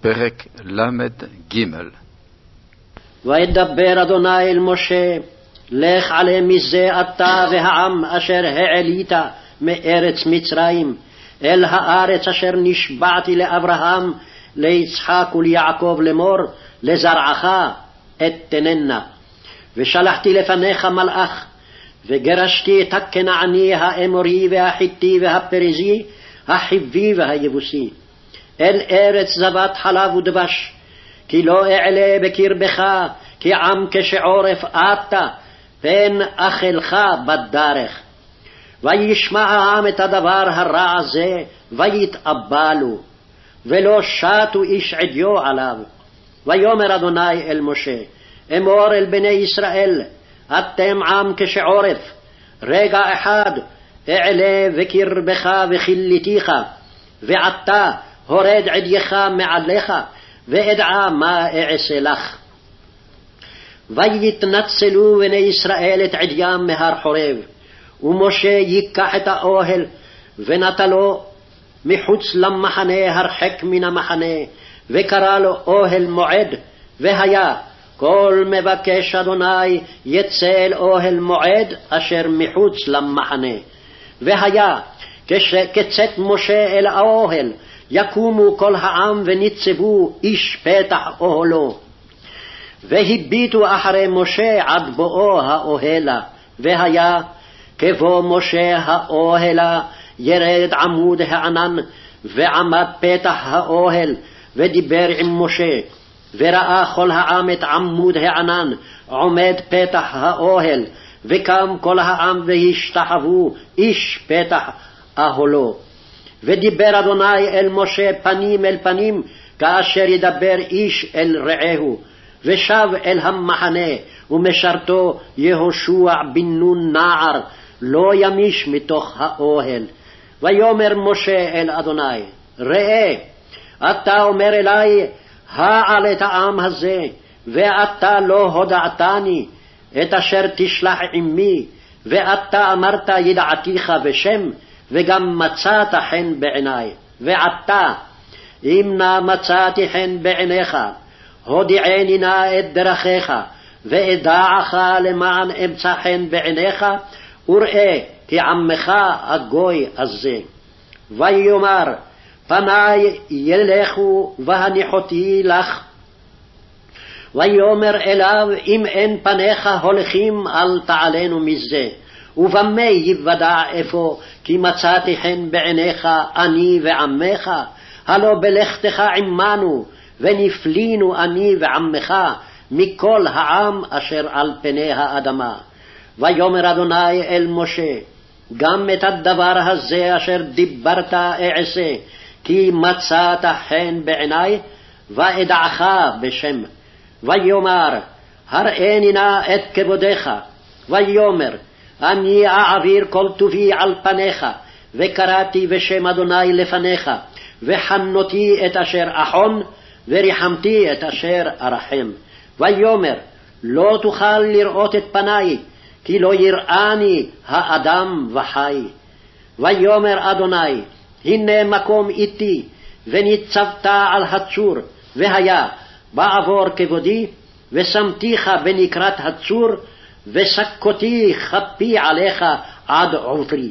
פרק ל"ג וידבר אדוני אל משה, לך עלה מזה אתה והעם אשר העלית מארץ מצרים, אל הארץ אשר נשבעתי לאברהם, ליצחק וליעקב לאמור, לזרעך אתננה. ושלחתי לפניך מלאך, וגרשתי את הכנעני, האמורי והחיטי והפריזי, החיבי והיבוסי. אל ארץ זבת חלב ודבש, כי לא אעלה בקרבך, כי עם כשעורף אתה, פן אכלך בדרך. וישמע העם את הדבר הרע הזה, ויתאבלו, ולא שטו איש עדיו עליו. ויאמר אדוני אל משה, אמור אל בני ישראל, אתם עם כשעורף, רגע אחד אעלה בקרבך וכיליתיך, ועתה הורד עדייך מעליך, ואדעה מה אעשה לך. ויתנצלו בני ישראל את עדיים מהר חורב, ומשה ייקח את האוהל, ונטלו מחוץ למחנה הרחק מן המחנה, וקרא לו אוהל מועד, והיה כל מבקש אדוני יצא אל אוהל מועד אשר מחוץ למחנה. והיה כשקצת משה אל האוהל, יקומו כל העם וניצבו איש פתח אוהלו. והביטו אחרי משה עד בואו האוהלה, והיה כבוא משה האוהלה, ירד עמוד הענן, ועמד פתח האוהל, ודיבר עם משה. וראה כל העם את עמוד הענן עומד פתח האוהל, וקם כל העם והשתחוו איש פתח אהלו. ודיבר אדוני אל משה פנים אל פנים, כאשר ידבר איש אל רעהו. ושב אל המחנה, ומשרתו יהושע בן נון נער, לא ימיש מתוך האוהל. ויאמר משה אל אדוני, ראה, אתה אומר אלי, העל את העם הזה, ואתה לא הודעתני, את אשר תשלח עמי, ואתה אמרת ידעתיך בשם, וגם מצאת חן בעיני. ועתה, אם נא מצאתי חן בעיניך, הודיעני נא את דרכיך, ואדעך למען אמצא חן בעיניך, וראה כי עמך הגוי הזה. ויאמר, פני ילכו והניחותי לך. ויאמר אליו, אם אין פניך הולכים, אל תעלנו מזה. ובמה יוודע אפוא, כי מצאתי חן בעיניך, אני ועמך, הלא בלכתך עמנו, ונפלינו אני ועמך, מכל העם אשר על פני האדמה. ויאמר אדוני אל משה, גם את הדבר הזה אשר דיברת אעשה, כי מצאת חן בעיני, ואדעך בשם. ויאמר, הראני נא את כבודך. ויאמר, אני אעביר כל טובי על פניך, וקראתי בשם אדוני לפניך, וחנותי את אשר אחון, וריחמתי את אשר ארחם. ויאמר, לא תוכל לראות את פניי, כי לא יראני האדם וחי. ויאמר אדוני, הנה מקום איתי, וניצבת על הצור, והיה, בעבור כבודי, ושמתיך בנקרת הצור, וסקותי כפי עליך עד עופרי.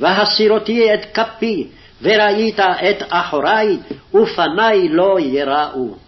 והסירותי את כפי, וראית את אחורי, ופני לא יראו.